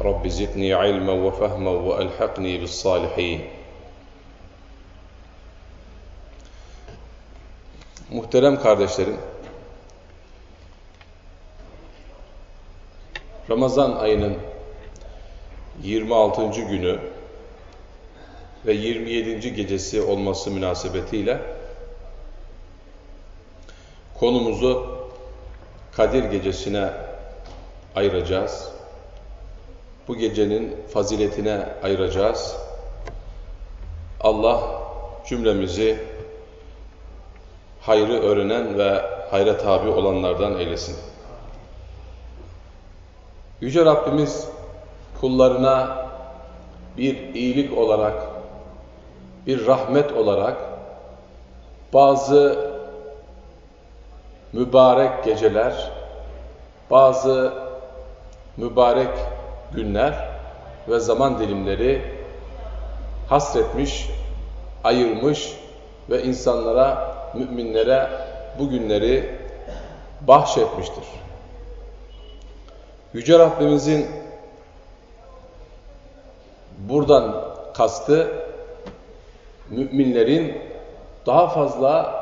رب زدني علما وفهما وألحقني بالصالحين Muhterem kardeşlerim, Ramazan ayının 26. günü ve 27. gecesi olması münasebetiyle konumuzu Kadir Gecesi'ne ayıracağız. Bu gecenin faziletine ayıracağız. Allah cümlemizi hayrı öğrenen ve hayra tabi olanlardan eylesin. Yüce Rabbimiz kullarına bir iyilik olarak, bir rahmet olarak bazı mübarek geceler, bazı mübarek günler ve zaman dilimleri hasretmiş, ayırmış ve insanlara, müminlere bu günleri bahşetmiştir. Yüce Rabbimizin buradan kastı müminlerin daha fazla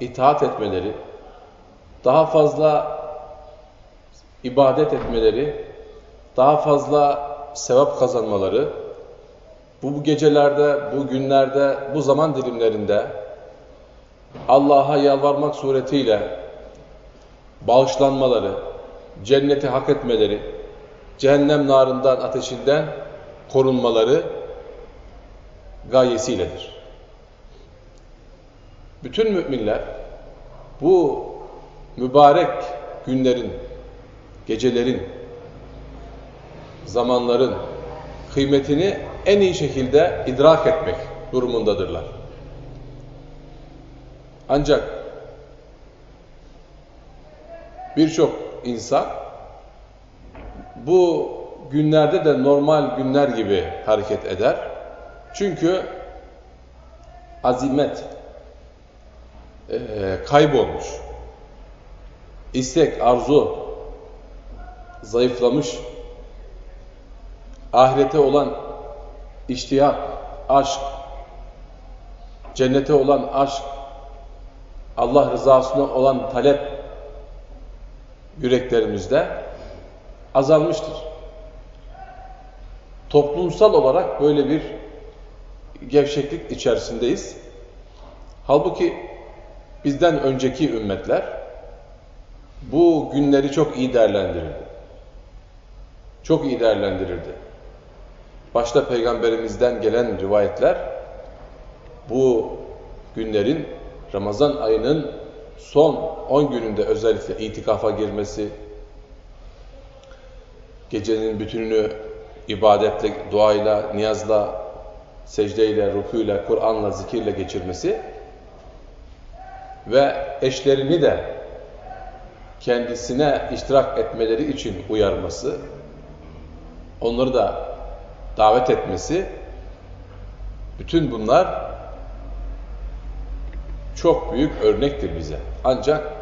itaat etmeleri, daha fazla ibadet etmeleri, daha fazla sevap kazanmaları, bu gecelerde, bu günlerde, bu zaman dilimlerinde Allah'a yalvarmak suretiyle bağışlanmaları, cenneti hak etmeleri, cehennem narından, ateşinden korunmaları gayesiyledir. Bütün müminler bu mübarek günlerin, gecelerin, zamanların kıymetini en iyi şekilde idrak etmek durumundadırlar. Ancak birçok insan bu günlerde de normal günler gibi hareket eder. Çünkü azimet e, kaybolmuş. İstek, arzu zayıflamış. Ahirete olan iştiyak, aşk, cennete olan aşk, Allah rızasına olan talep yüreklerimizde azalmıştır. Toplumsal olarak böyle bir gevşeklik içerisindeyiz. Halbuki bizden önceki ümmetler bu günleri çok iyi değerlendirirdi. Çok iyi değerlendirirdi. Başta peygamberimizden gelen rivayetler bu günlerin Ramazan ayının son 10 gününde özellikle itikafa girmesi, gecenin bütününü ibadetle, duayla, niyazla, secdeyle, rukuyla, Kur'an'la, zikirle geçirmesi ve eşlerini de kendisine iştirak etmeleri için uyarması, onları da davet etmesi, bütün bunlar çok büyük örnektir bize. Ancak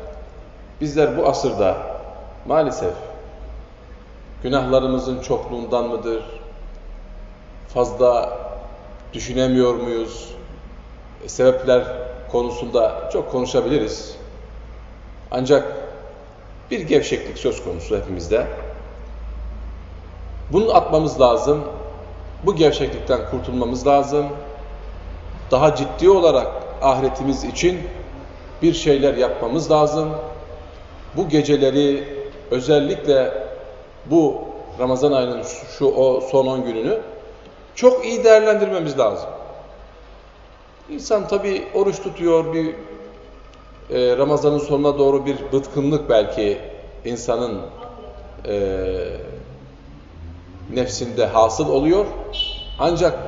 bizler bu asırda maalesef günahlarımızın çokluğundan mıdır, fazla düşünemiyor muyuz, sebepler konusunda çok konuşabiliriz. Ancak bir gevşeklik söz konusu hepimizde. Bunu atmamız lazım. Bu gevşeklikten kurtulmamız lazım. Daha ciddi olarak ahiretimiz için bir şeyler yapmamız lazım. Bu geceleri özellikle bu Ramazan ayının şu o son 10 gününü çok iyi değerlendirmemiz lazım. İnsan tabi oruç tutuyor, bir e, Ramazan'ın sonuna doğru bir bıtkınlık belki insanın e, nefsinde hasıl oluyor. Ancak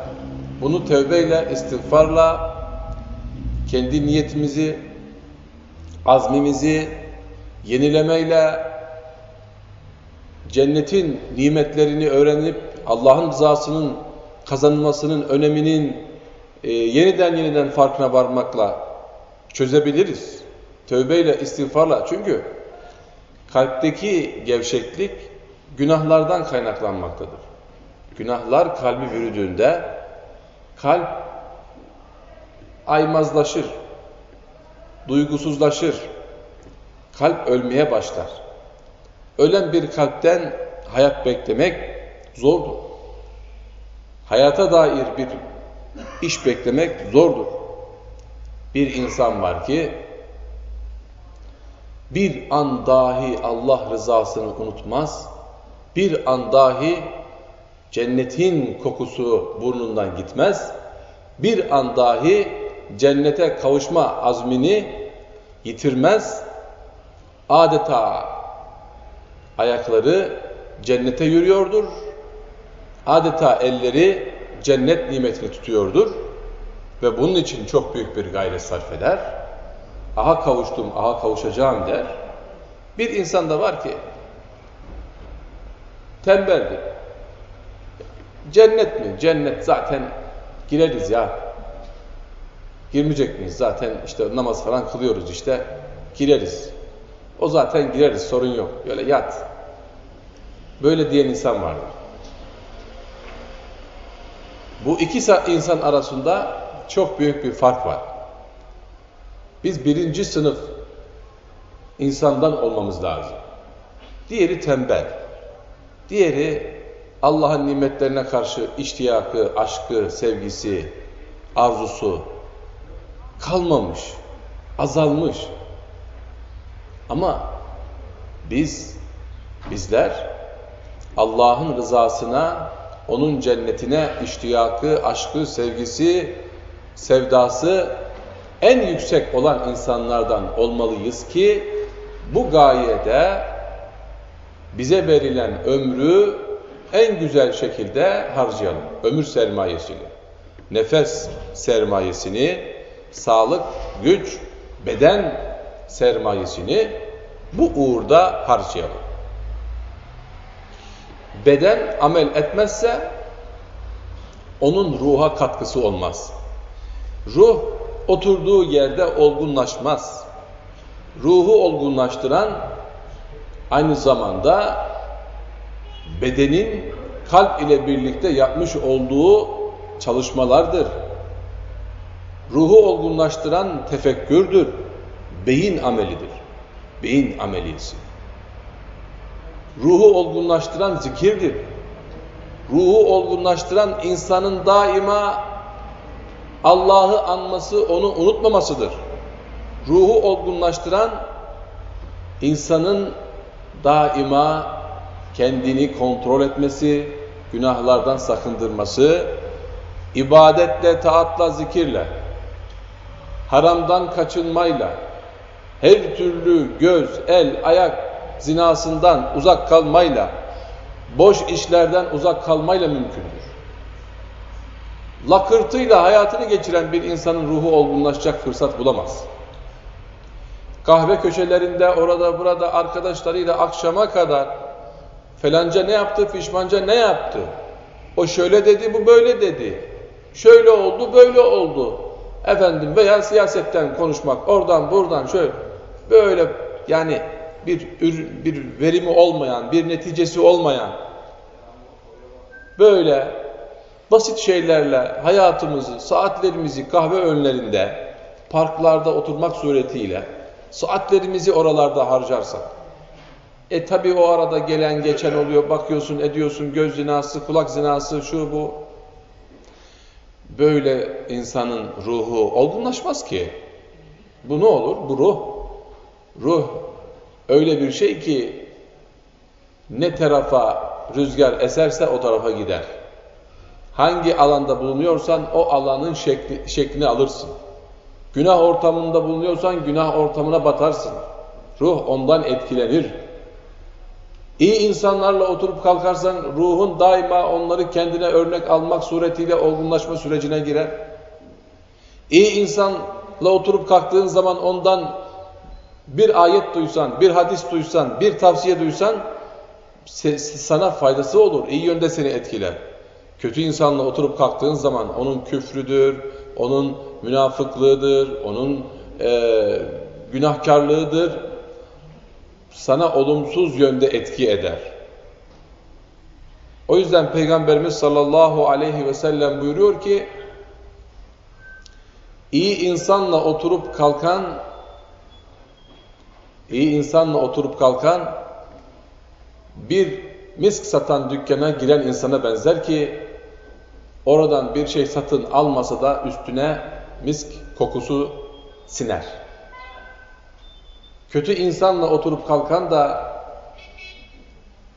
Bunu tevbeyle, istiğfarla, kendi niyetimizi, azmimizi yenilemeyle, cennetin nimetlerini öğrenip Allah'ın rızasının kazanılmasının öneminin e, yeniden yeniden farkına varmakla çözebiliriz. Tövbeyle, istiğfarla. Çünkü kalpteki gevşeklik günahlardan kaynaklanmaktadır. Günahlar kalbi bürüdüğünde kalp aymazlaşır, duygusuzlaşır, kalp ölmeye başlar. Ölen bir kalpten hayat beklemek zordur. Hayata dair bir iş beklemek zordur. Bir insan var ki bir an dahi Allah rızasını unutmaz, bir an dahi cennetin kokusu burnundan gitmez, bir an dahi cennete kavuşma azmini yitirmez, adeta ayakları cennete yürüyordur, adeta elleri cennet nimetini tutuyordur ve bunun için çok büyük bir gayret sarf eder. Aha kavuştum, aha kavuşacağım der. Bir insan da var ki tembeldir. Cennet mi? Cennet zaten gireriz ya. Girmeyecek miyiz? Zaten işte namaz falan kılıyoruz işte. Gireriz. O zaten gireriz sorun yok. Böyle yat. Böyle diyen insan vardır. Bu iki insan arasında çok büyük bir fark var. Biz birinci sınıf insandan olmamız lazım. Diğeri tembel. Diğeri Allah'ın nimetlerine karşı iştiyakı, aşkı, sevgisi, arzusu kalmamış, azalmış. Ama biz, bizler Allah'ın rızasına, onun cennetine iştiyakı, aşkı, sevgisi, sevdası en yüksek olan insanlardan olmalıyız ki bu gayede bize verilen ömrü en güzel şekilde harcayalım. Ömür sermayesini, nefes sermayesini, sağlık, güç, beden sermayesini bu uğurda harcayalım. Beden amel etmezse onun ruha katkısı olmaz. Ruh oturduğu yerde olgunlaşmaz. Ruhu olgunlaştıran aynı zamanda bedenin kalp ile birlikte yapmış olduğu çalışmalardır. Ruhu olgunlaştıran tefekkürdür. Beyin amelidir. Beyin ameliyesi. Ruhu olgunlaştıran zikirdir. Ruhu olgunlaştıran insanın daima Allah'ı anması, onu unutmamasıdır. Ruhu olgunlaştıran insanın daima kendini kontrol etmesi, günahlardan sakındırması, ibadetle, taatla, zikirle, haramdan kaçınmayla, her türlü göz, el, ayak zinasından uzak kalmayla, boş işlerden uzak kalmayla mümkündür. Lakırtıyla hayatını geçiren bir insanın ruhu olgunlaşacak fırsat bulamaz. Kahve köşelerinde orada burada arkadaşlarıyla akşama kadar Felanca ne yaptı, fişmanca ne yaptı? O şöyle dedi, bu böyle dedi. Şöyle oldu, böyle oldu. Efendim veya siyasetten konuşmak, oradan buradan şöyle, böyle yani bir, bir verimi olmayan, bir neticesi olmayan, böyle basit şeylerle hayatımızı, saatlerimizi kahve önlerinde, parklarda oturmak suretiyle saatlerimizi oralarda harcarsak, e tabi o arada gelen geçen oluyor, bakıyorsun ediyorsun, göz zinası, kulak zinası, şu bu. Böyle insanın ruhu olgunlaşmaz ki. Bu ne olur? Bu ruh. Ruh öyle bir şey ki ne tarafa rüzgar eserse o tarafa gider. Hangi alanda bulunuyorsan o alanın şekli, şeklini alırsın. Günah ortamında bulunuyorsan günah ortamına batarsın. Ruh ondan etkilenir. İyi insanlarla oturup kalkarsan ruhun daima onları kendine örnek almak suretiyle olgunlaşma sürecine girer. İyi insanla oturup kalktığın zaman ondan bir ayet duysan, bir hadis duysan, bir tavsiye duysan sana faydası olur, iyi yönde seni etkiler. Kötü insanla oturup kalktığın zaman onun küfrüdür, onun münafıklığıdır, onun e, günahkarlığıdır, sana olumsuz yönde etki eder. O yüzden Peygamberimiz sallallahu aleyhi ve sellem buyuruyor ki, iyi insanla oturup kalkan, iyi insanla oturup kalkan, bir misk satan dükkana giren insana benzer ki, oradan bir şey satın almasa da üstüne misk kokusu siner. Kötü insanla oturup kalkan da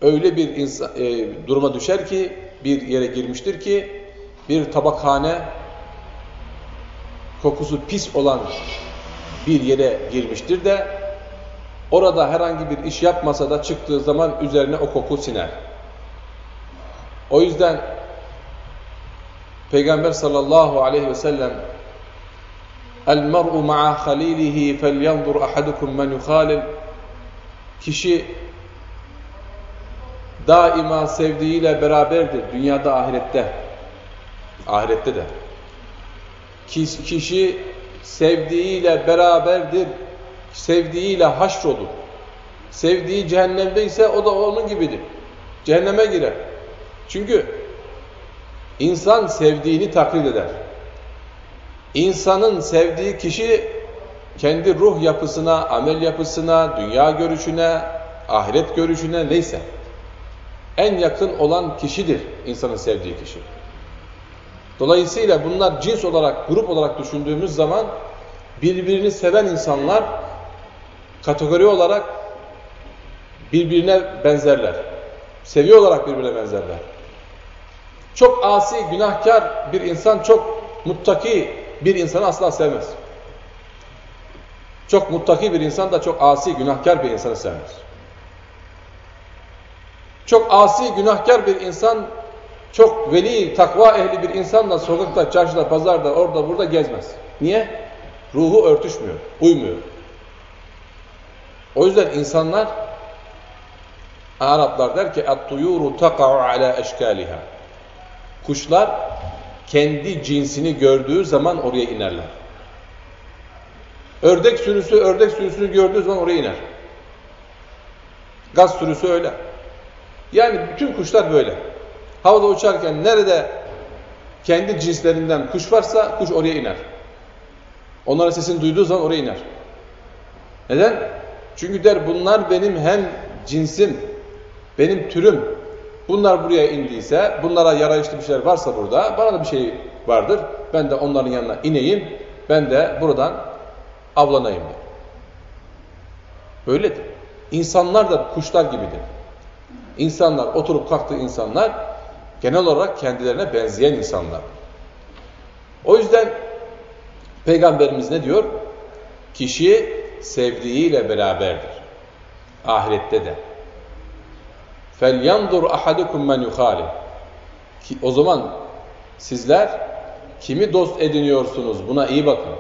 öyle bir insan, e, duruma düşer ki, bir yere girmiştir ki, bir tabakhane kokusu pis olan bir yere girmiştir de, orada herhangi bir iş yapmasa da çıktığı zaman üzerine o koku siner. O yüzden Peygamber sallallahu aleyhi ve sellem El mer'u ma'a halilihi felyanzur ahadukum men yukhalil Kişi daima sevdiğiyle beraberdir. Dünyada ahirette. Ahirette de. Kişi sevdiğiyle beraberdir. Sevdiğiyle haşrolur. Sevdiği cehennemde ise o da onun gibidir. Cehenneme girer. Çünkü insan sevdiğini taklit eder. İnsanın sevdiği kişi kendi ruh yapısına, amel yapısına, dünya görüşüne, ahiret görüşüne neyse en yakın olan kişidir insanın sevdiği kişi. Dolayısıyla bunlar cins olarak, grup olarak düşündüğümüz zaman birbirini seven insanlar kategori olarak birbirine benzerler. Seviye olarak birbirine benzerler. Çok asi, günahkar bir insan çok muttaki bir insanı asla sevmez. Çok muttaki bir insan da çok asi, günahkar bir insanı sevmez. Çok asi, günahkar bir insan, çok veli, takva ehli bir insanla sokakta, çarşıda, pazarda, orada, burada gezmez. Niye? Ruhu örtüşmüyor, uymuyor. O yüzden insanlar, Araplar der ki, اَتْطُيُورُ تَقَعُ عَلَى اَشْكَالِهَا Kuşlar kendi cinsini gördüğü zaman oraya inerler. Ördek sürüsü ördek sürüsünü gördüğü zaman oraya iner. Gaz sürüsü öyle. Yani bütün kuşlar böyle. Havada uçarken nerede kendi cinslerinden kuş varsa kuş oraya iner. Onların sesini duyduğu zaman oraya iner. Neden? Çünkü der bunlar benim hem cinsim, benim türüm, Bunlar buraya indiyse, bunlara yarayışlı bir şeyler varsa burada, bana da bir şey vardır. Ben de onların yanına ineyim, ben de buradan avlanayım diye. Böyledir. İnsanlar da kuşlar gibidir. İnsanlar, oturup kalktığı insanlar, genel olarak kendilerine benzeyen insanlar. O yüzden Peygamberimiz ne diyor? Kişi sevdiğiyle beraberdir. Ahirette de. فَلْيَنْظُرْ أَحَدُكُمْ مَنْ يُخَالِفْ O zaman sizler kimi dost ediniyorsunuz buna iyi bakın.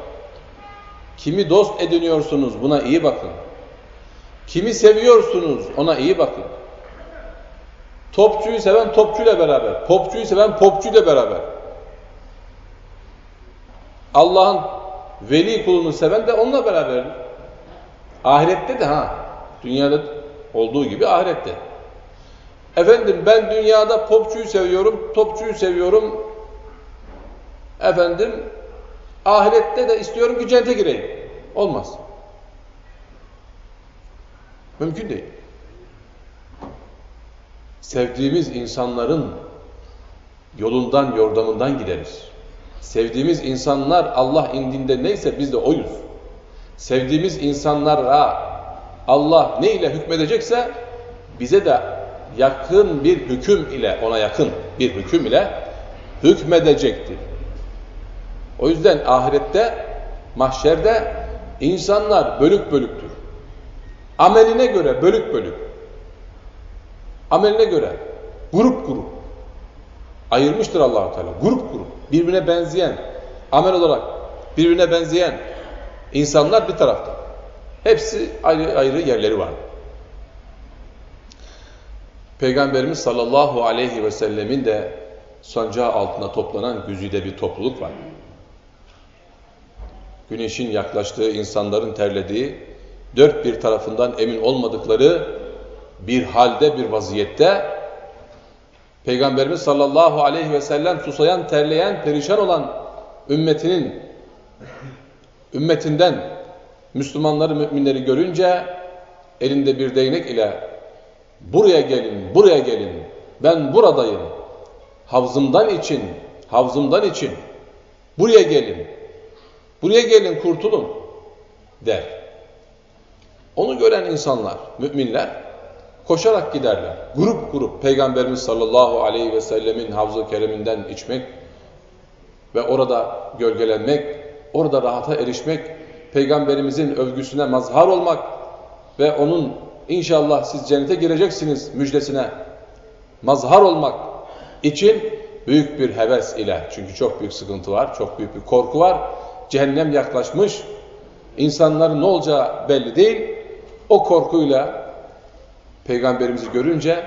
Kimi dost ediniyorsunuz buna iyi bakın. Kimi seviyorsunuz ona iyi bakın. Topçuyu seven topçuyla beraber, popçuyu seven popçuyla beraber. Allah'ın veli kulunu seven de onunla beraberdir. Ahirette de ha, dünyada olduğu gibi ahirette. Efendim ben dünyada popçuyu seviyorum, topçuyu seviyorum. Efendim ahirette de istiyorum ki cennete gireyim. Olmaz. Mümkün değil. Sevdiğimiz insanların yolundan, yordamından gideriz. Sevdiğimiz insanlar Allah indinde neyse biz de oyuz. Sevdiğimiz insanlara Allah ne ile hükmedecekse bize de yakın bir hüküm ile, ona yakın bir hüküm ile hükmedecektir. O yüzden ahirette, mahşerde insanlar bölük bölüktür. Ameline göre bölük bölük. Ameline göre grup grup ayırmıştır allah Teala. Grup grup birbirine benzeyen amel olarak birbirine benzeyen insanlar bir tarafta. Hepsi ayrı ayrı yerleri var. Peygamberimiz sallallahu aleyhi ve sellemin de sancağı altında toplanan güzide bir topluluk var. Güneşin yaklaştığı, insanların terlediği, dört bir tarafından emin olmadıkları bir halde, bir vaziyette Peygamberimiz sallallahu aleyhi ve sellem susayan, terleyen, perişan olan ümmetinin ümmetinden Müslümanları, müminleri görünce elinde bir değnek ile buraya gelin, buraya gelin, ben buradayım, havzımdan için, havzımdan için, buraya gelin, buraya gelin kurtulun der. Onu gören insanlar, müminler koşarak giderler. Grup grup Peygamberimiz sallallahu aleyhi ve sellemin havzu kereminden içmek ve orada gölgelenmek, orada rahata erişmek, Peygamberimizin övgüsüne mazhar olmak ve onun inşallah siz cennete gireceksiniz müjdesine mazhar olmak için büyük bir heves ile çünkü çok büyük sıkıntı var, çok büyük bir korku var. Cehennem yaklaşmış. İnsanların ne olacağı belli değil. O korkuyla peygamberimizi görünce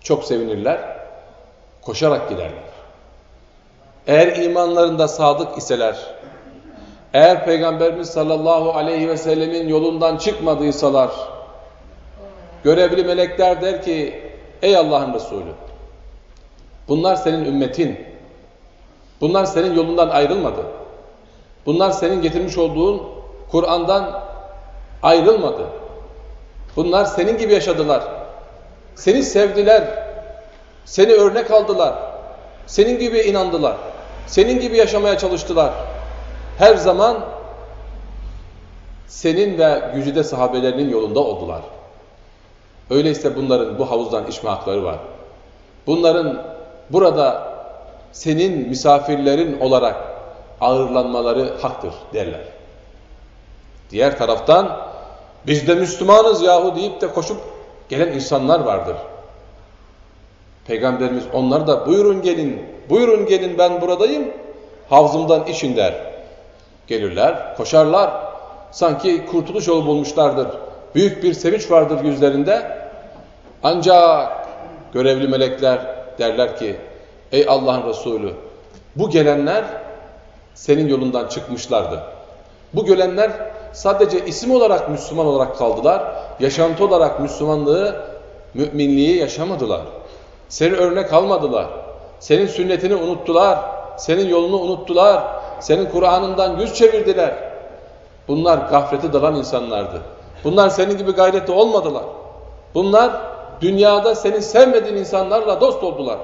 çok sevinirler. Koşarak giderler. Eğer imanlarında sadık iseler, eğer Peygamberimiz sallallahu aleyhi ve sellemin yolundan çıkmadıysalar, görevli melekler der ki, ey Allah'ın Resulü, bunlar senin ümmetin, bunlar senin yolundan ayrılmadı. Bunlar senin getirmiş olduğun Kur'an'dan ayrılmadı. Bunlar senin gibi yaşadılar. Seni sevdiler. Seni örnek aldılar. Senin gibi inandılar. Senin gibi yaşamaya çalıştılar. Her zaman senin ve gücüde sahabelerinin yolunda oldular. Öyleyse bunların bu havuzdan içme hakları var. Bunların burada senin misafirlerin olarak ağırlanmaları haktır derler. Diğer taraftan biz de Müslümanız yahu deyip de koşup gelen insanlar vardır. Peygamberimiz onlar da buyurun gelin, buyurun gelin ben buradayım, havzımdan için der. Gelirler, koşarlar, sanki kurtuluş yolu bulmuşlardır. Büyük bir sevinç vardır yüzlerinde. Ancak görevli melekler derler ki, ey Allah'ın Resulü, bu gelenler senin yolundan çıkmışlardı. Bu gelenler sadece isim olarak Müslüman olarak kaldılar. Yaşantı olarak Müslümanlığı, müminliği yaşamadılar. Seni örnek almadılar. Senin sünnetini unuttular. Senin yolunu unuttular. Senin Kur'an'ından yüz çevirdiler. Bunlar gaflete dalan insanlardı. Bunlar senin gibi gayretli olmadılar. Bunlar dünyada seni sevmediğin insanlarla dost oldular.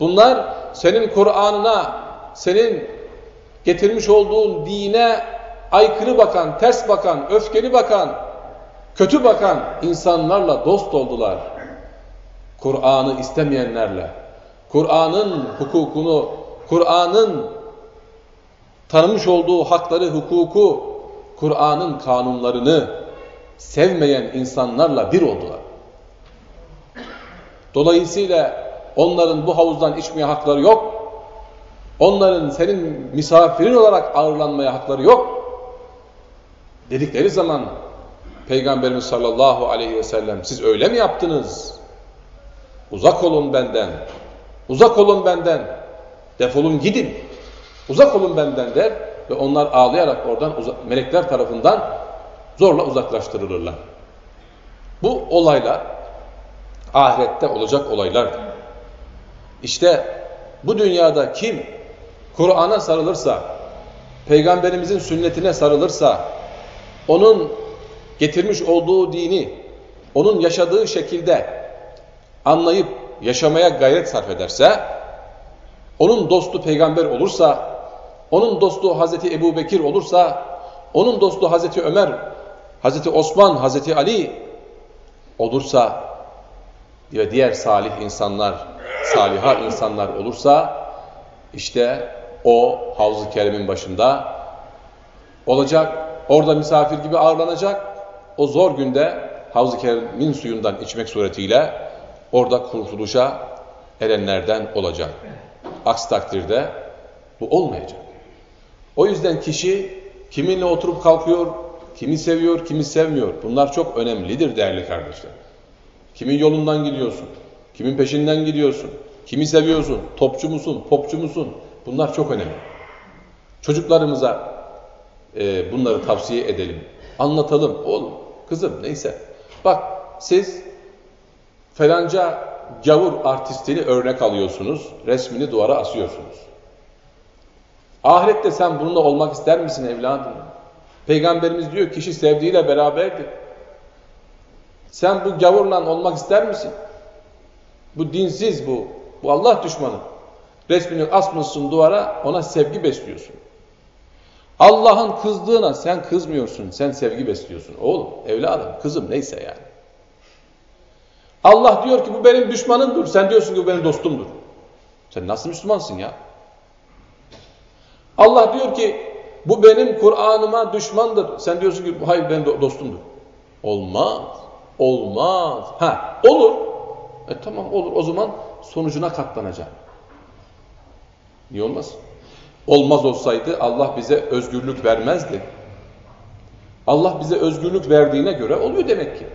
Bunlar senin Kur'an'ına, senin getirmiş olduğun dine aykırı bakan, ters bakan, öfkeli bakan, kötü bakan insanlarla dost oldular. Kur'an'ı istemeyenlerle, Kur'an'ın hukukunu, Kur'an'ın tanımış olduğu hakları, hukuku, Kur'an'ın kanunlarını sevmeyen insanlarla bir oldular. Dolayısıyla onların bu havuzdan içmeye hakları yok. Onların senin misafirin olarak ağırlanmaya hakları yok. Dedikleri zaman Peygamberimiz sallallahu aleyhi ve sellem siz öyle mi yaptınız? Uzak olun benden. Uzak olun benden. Defolun gidin. Uzak olun benden der ve onlar ağlayarak oradan melekler tarafından zorla uzaklaştırılırlar. Bu olaylar ahirette olacak olaylardır. İşte bu dünyada kim Kur'an'a sarılırsa, Peygamberimizin sünnetine sarılırsa, onun getirmiş olduğu dini, onun yaşadığı şekilde anlayıp yaşamaya gayret sarf ederse, onun dostu peygamber olursa, onun dostu Hazreti Ebu Bekir olursa, onun dostu Hazreti Ömer, Hazreti Osman, Hazreti Ali olursa ve diğer salih insanlar, saliha insanlar olursa, işte o Havz-ı Kerim'in başında olacak, orada misafir gibi ağırlanacak, o zor günde Havz-ı Kerim'in suyundan içmek suretiyle orada kurtuluşa erenlerden olacak. Aksi takdirde bu olmayacak. O yüzden kişi kiminle oturup kalkıyor, kimi seviyor, kimi sevmiyor. Bunlar çok önemlidir değerli kardeşler. Kimin yolundan gidiyorsun, kimin peşinden gidiyorsun, kimi seviyorsun, topçu musun, popçu musun? Bunlar çok önemli. Çocuklarımıza e, bunları tavsiye edelim. Anlatalım. Oğlum, kızım neyse. Bak siz falanca gavur artistini örnek alıyorsunuz. Resmini duvara asıyorsunuz. Ahirette sen bununla olmak ister misin evladım? Peygamberimiz diyor kişi sevdiğiyle beraberdir. Sen bu gavurla olmak ister misin? Bu dinsiz bu. Bu Allah düşmanı. Resmini asmışsın duvara ona sevgi besliyorsun. Allah'ın kızdığına sen kızmıyorsun, sen sevgi besliyorsun. Oğlum, evladım, kızım neyse yani. Allah diyor ki bu benim düşmanımdır, sen diyorsun ki bu benim dostumdur. Sen nasıl Müslümansın ya? Allah diyor ki bu benim Kur'an'ıma düşmandır. Sen diyorsun ki hayır benim dostumdur. Olmaz. Olmaz. Ha olur. E tamam olur. O zaman sonucuna katlanacak. Niye olmaz? Olmaz olsaydı Allah bize özgürlük vermezdi. Allah bize özgürlük verdiğine göre oluyor demek ki.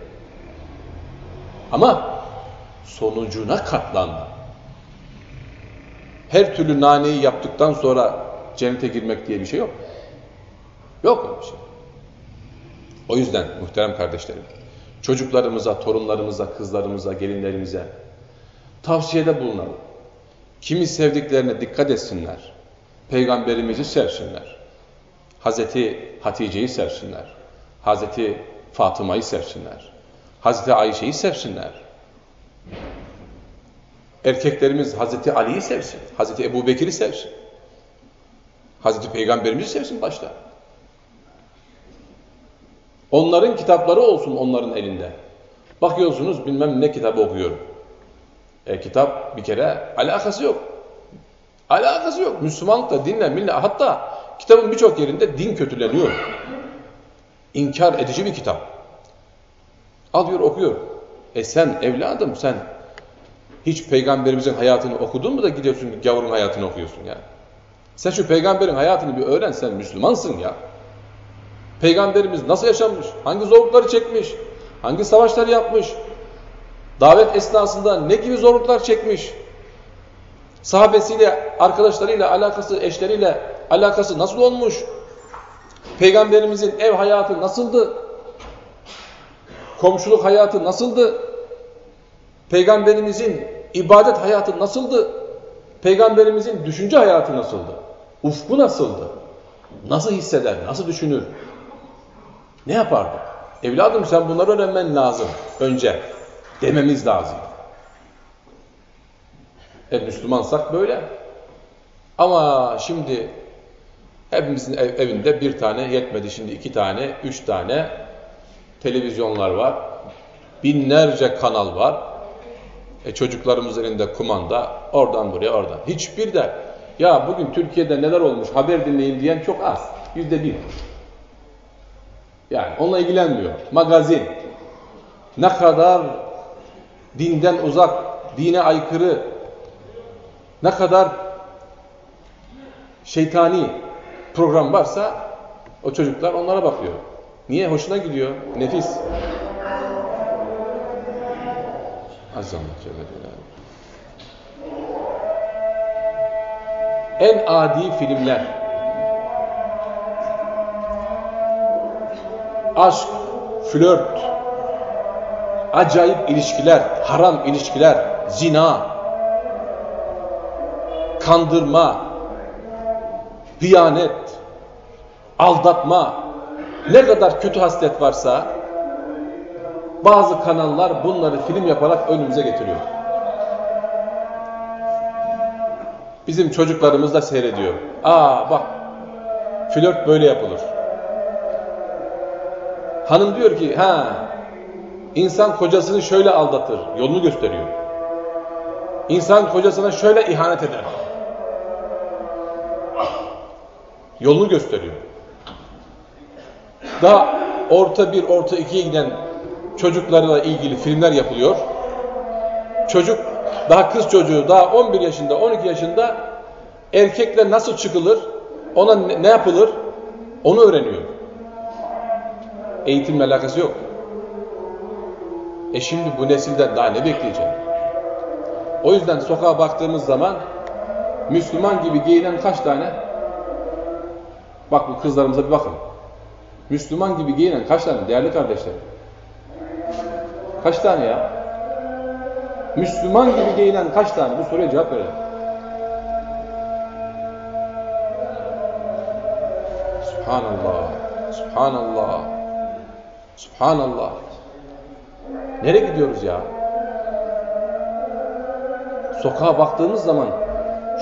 Ama sonucuna katlanma. Her türlü naneyi yaptıktan sonra cennete girmek diye bir şey yok. Yok öyle bir şey. O yüzden muhterem kardeşlerim, çocuklarımıza, torunlarımıza, kızlarımıza, gelinlerimize tavsiyede bulunalım. Kimi sevdiklerine dikkat etsinler. Peygamberimizi sevsinler. Hazreti Hatice'yi sevsinler. Hazreti Fatıma'yı sevsinler. Hazreti Ayşe'yi sevsinler. Erkeklerimiz Hazreti Ali'yi sevsin. Hazreti Ebu Bekir'i sevsin. Hazreti Peygamberimizi sevsin başta. Onların kitapları olsun onların elinde. Bakıyorsunuz bilmem ne kitabı okuyorum. E kitap bir kere alakası yok. Alakası yok. Müslümanlıkla, dinle, millet. Hatta kitabın birçok yerinde din kötüleniyor. İnkar edici bir kitap. Alıyor okuyor. E sen evladım sen hiç peygamberimizin hayatını okudun mu da gidiyorsun gavurun hayatını okuyorsun yani. Sen şu peygamberin hayatını bir öğren sen Müslümansın ya. Peygamberimiz nasıl yaşamış? Hangi zorlukları çekmiş? Hangi savaşlar yapmış? Davet esnasında ne gibi zorluklar çekmiş? Sahabesiyle, arkadaşlarıyla, alakası, eşleriyle alakası nasıl olmuş? Peygamberimizin ev hayatı nasıldı? Komşuluk hayatı nasıldı? Peygamberimizin ibadet hayatı nasıldı? Peygamberimizin düşünce hayatı nasıldı? Ufku nasıldı? Nasıl hisseder, nasıl düşünür? Ne yapardı? Evladım sen bunları öğrenmen lazım önce dememiz lazım. E Müslümansak böyle. Ama şimdi hepimizin ev, evinde bir tane yetmedi şimdi iki tane, üç tane televizyonlar var. Binlerce kanal var. E çocuklarımızın elinde kumanda oradan buraya oradan. Hiçbir de ya bugün Türkiye'de neler olmuş haber dinleyin diyen çok az. Yüzde bir. Yani onunla ilgilenmiyor. Magazin. Ne kadar dinden uzak, dine aykırı, ne kadar şeytani program varsa o çocuklar onlara bakıyor. Niye? Hoşuna gidiyor. Nefis. Azze En adi filmler. Aşk, flört, acayip ilişkiler, haram ilişkiler, zina, kandırma, hıyanet, aldatma, ne kadar kötü haslet varsa bazı kanallar bunları film yaparak önümüze getiriyor. Bizim çocuklarımız da seyrediyor. Aa bak flört böyle yapılır. Hanım diyor ki ha insan kocasını şöyle aldatır. Yolunu gösteriyor. İnsan kocasına şöyle ihanet eder. Yolunu gösteriyor. Daha orta bir, orta ikiye giden çocuklarla ilgili filmler yapılıyor. Çocuk, daha kız çocuğu, daha 11 yaşında, 12 yaşında erkekle nasıl çıkılır, ona ne yapılır, onu öğreniyor. Eğitimle alakası yok. E şimdi bu nesilden daha ne bekleyeceğim? O yüzden sokağa baktığımız zaman Müslüman gibi giyinen kaç tane? Bak bu kızlarımıza bir bakın. Müslüman gibi giyinen kaç tane değerli kardeşlerim? Kaç tane ya? Müslüman gibi giyinen kaç tane? Bu soruya cevap verelim. Subhanallah. Subhanallah. Subhanallah. Nereye gidiyoruz ya? Sokağa baktığımız zaman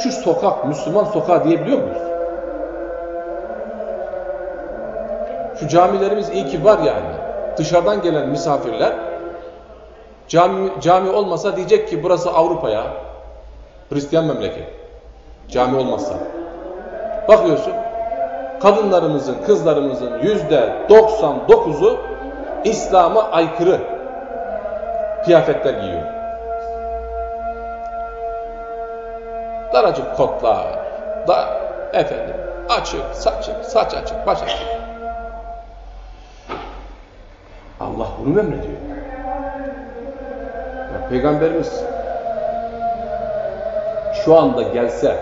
şu sokak Müslüman sokağı diyebiliyor muyuz? Şu camilerimiz iyi ki var yani. Dışarıdan gelen misafirler cami, cami olmasa diyecek ki burası Avrupa'ya Hristiyan memleket. Cami olmazsa. Bakıyorsun kadınlarımızın, kızlarımızın yüzde 99'u İslam'a aykırı kıyafetler giyiyor. Daracık kotlar, da efendim açık, saçık, saç açık, baş açık. Allah bunu mu emrediyor? Ya Peygamberimiz şu anda gelse,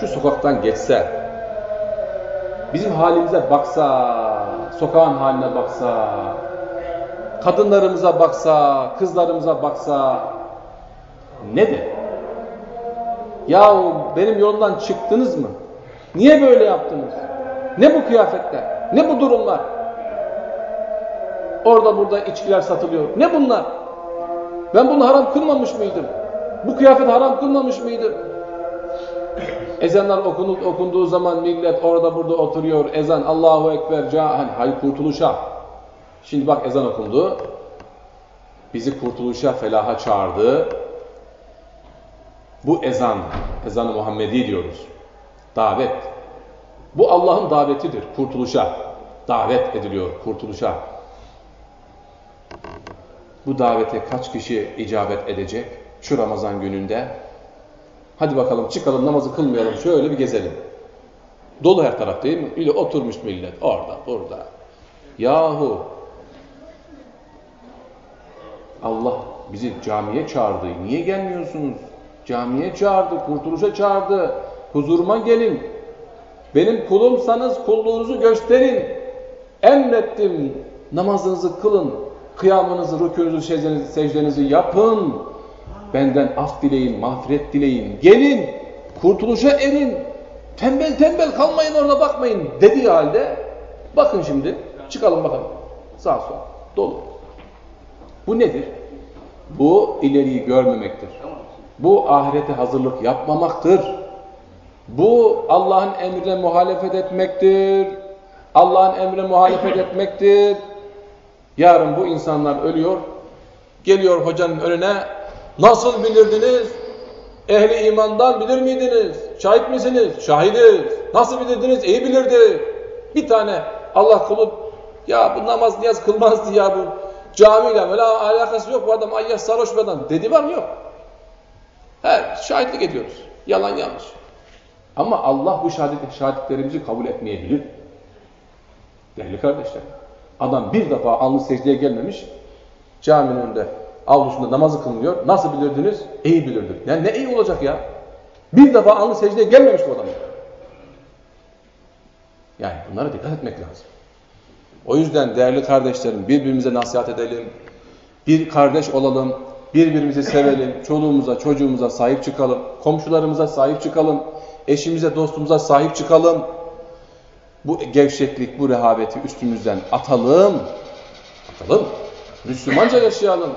şu sokaktan geçse, bizim halimize baksa, sokağın haline baksa, kadınlarımıza baksa, kızlarımıza baksa ne de? Yahu benim yoldan çıktınız mı? Niye böyle yaptınız? Ne bu kıyafetler? Ne bu durumlar? Orada burada içkiler satılıyor. Ne bunlar? Ben bunu haram kılmamış mıydım? Bu kıyafet haram kılmamış mıydı? Ezanlar okunduğu, okunduğu zaman millet orada burada oturuyor. Ezan Allahu Ekber, hani hayır kurtuluşa. Şimdi bak ezan okundu. Bizi kurtuluşa, felaha çağırdı. Bu ezan, ezanı Muhammedi diyoruz. Davet. Bu Allah'ın davetidir, kurtuluşa. Davet ediliyor, kurtuluşa. Bu davete kaç kişi icabet edecek şu Ramazan gününde? Hadi bakalım çıkalım namazı kılmayalım şöyle bir gezelim. Dolu her taraf değil mi? Bir oturmuş millet orada burada. Yahu Allah bizi camiye çağırdı. Niye gelmiyorsunuz? Camiye çağırdı, kurtuluşa çağırdı. Huzuruma gelin. Benim kulumsanız kulluğunuzu gösterin. Emrettim. Namazınızı kılın. Kıyamınızı, rükûnuzu, secdenizi, secdenizi yapın. Benden af dileyin, mağfiret dileyin. Gelin, kurtuluşa erin. Tembel tembel kalmayın orada bakmayın dediği halde bakın şimdi çıkalım bakalım. Sağ sol dolu. Bu nedir? Bu ileriyi görmemektir. Bu ahirete hazırlık yapmamaktır. Bu Allah'ın emrine muhalefet etmektir. Allah'ın emrine muhalefet etmektir. Yarın bu insanlar ölüyor. Geliyor hocanın önüne. Nasıl bilirdiniz? Ehli imandan bilir miydiniz? Şahit misiniz? Şahidiz. Nasıl bilirdiniz? İyi bilirdi. Bir tane Allah kulu ya bu namaz niyaz kılmazdı ya bu camiyle böyle alakası yok bu adam ayyah sarhoş bir adam dedi var mı yok. He, şahitlik ediyoruz. Yalan yanlış. Ama Allah bu şahit, şahitliklerimizi kabul etmeyebilir. Değerli kardeşler. Adam bir defa alnı secdeye gelmemiş, caminin önünde, avlusunda namazı kılmıyor. Nasıl bilirdiniz? İyi bilirdik. Yani ne iyi olacak ya? Bir defa alnı secdeye gelmemiş bu adam. Yani bunlara dikkat etmek lazım. O yüzden değerli kardeşlerim birbirimize nasihat edelim. Bir kardeş olalım. Birbirimizi sevelim. Çoluğumuza, çocuğumuza sahip çıkalım. Komşularımıza sahip çıkalım. Eşimize, dostumuza sahip çıkalım. Bu gevşeklik, bu rehaveti üstümüzden atalım. Atalım. Müslümanca yaşayalım.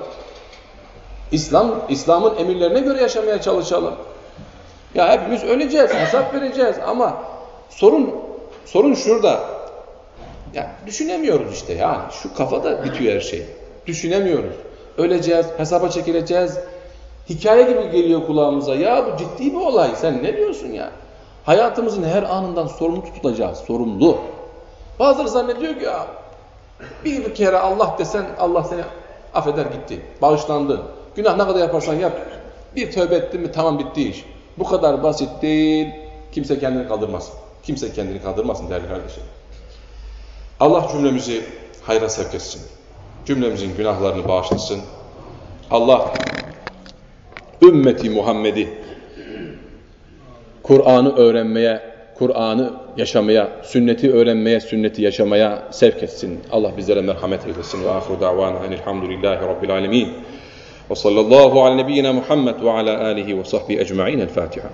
İslam, İslam'ın emirlerine göre yaşamaya çalışalım. Ya hepimiz öleceğiz, hesap vereceğiz ama sorun sorun şurada. Ya düşünemiyoruz işte yani. Şu kafada bitiyor her şey. Düşünemiyoruz. Öleceğiz, hesaba çekileceğiz. Hikaye gibi geliyor kulağımıza. Ya bu ciddi bir olay. Sen ne diyorsun ya? Hayatımızın her anından sorumlu tutulacağız. Sorumlu. Bazıları zannediyor ki ya bir kere Allah desen Allah seni Affeder gitti. Bağışlandı. Günah ne kadar yaparsan yap. Bir tövbe ettin mi tamam bitti iş. Bu kadar basit değil. Kimse kendini kaldırmasın. Kimse kendini kaldırmasın değerli kardeşim. Allah cümlemizi hayra sevk etsin. Cümlemizin günahlarını bağışlasın. Allah ümmeti Muhammed'i Kur'an'ı öğrenmeye, Kur'an'ı yaşamaya, sünneti öğrenmeye, sünneti yaşamaya sevk etsin. Allah bizlere merhamet eylesin. Ve ahiru davana enilhamdülillahi rabbil alemin. Ve sallallahu ala nebiyyina Muhammed ve ala alihi ve sahbihi ecma'in. El Fatiha.